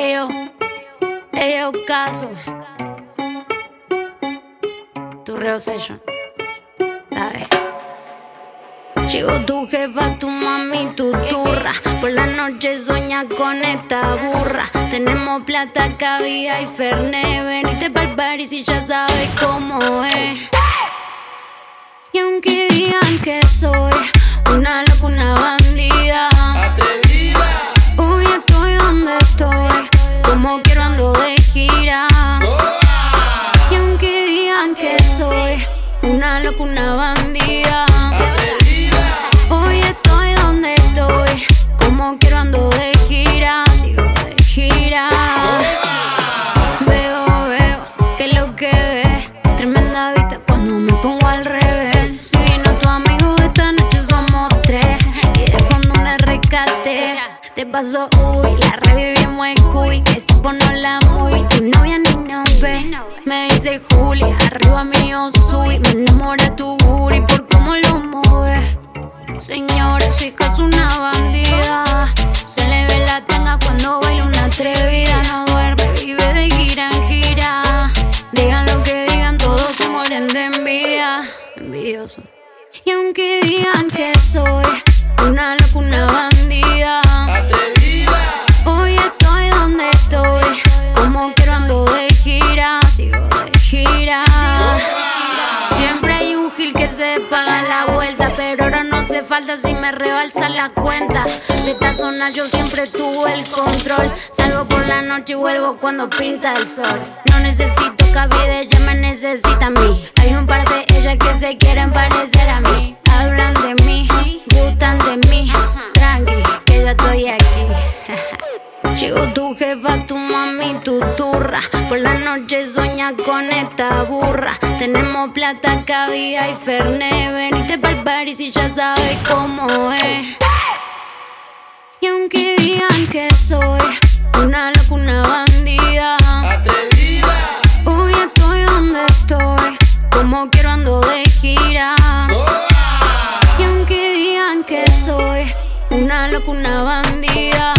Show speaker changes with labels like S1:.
S1: Ellos, ellos caso. Tu reo session, ¿sabes? Chico, tu jefa, tu mami, tu turra. Por la noche soña con esta burra. Tenemos plata, cabía y ferne. Venite pa'l bar y ya sabes cómo es. Y aunque digan que soy Como quiero ando de gira. Y aunque digan que soy una loca, una bandida. La revivimos en cuy. Que se pone la muy. Tu novia ni nos ve. Me dice Julia, arriba mío soy. Me enamora tu booty por cómo lo mueves. Señora, su hija es una bandida. Se le ve la tanga cuando baila una atrevida. No duerme, vive de gira en gira. Digan lo que digan, todos se mueren de envidia. Envidioso. Y aunque digan que soy una se paga la vuelta, pero ahora no hace falta si me rebalsa la cuenta. De esta zona yo siempre tuve el control. Salgo por la noche y vuelvo cuando pinta el sol. No necesito cabida, ella me necesita a mí. Hay un par de ellas que se quieren parecer a mí. Hablan de mí, gustan de mí. Tranqui, que yo estoy aquí. Chico, tu jefa, tu mami, tu turra. Por la noche soña con esta burra. Plata, cabía y ferne. Venite pa'l bar y ya sabes cómo es. Y aunque digan que soy una loca, una bandida.
S2: Atrevida.
S1: Hoy estoy donde estoy. Como quiero ando de gira. Y aunque digan que soy una loca, una bandida.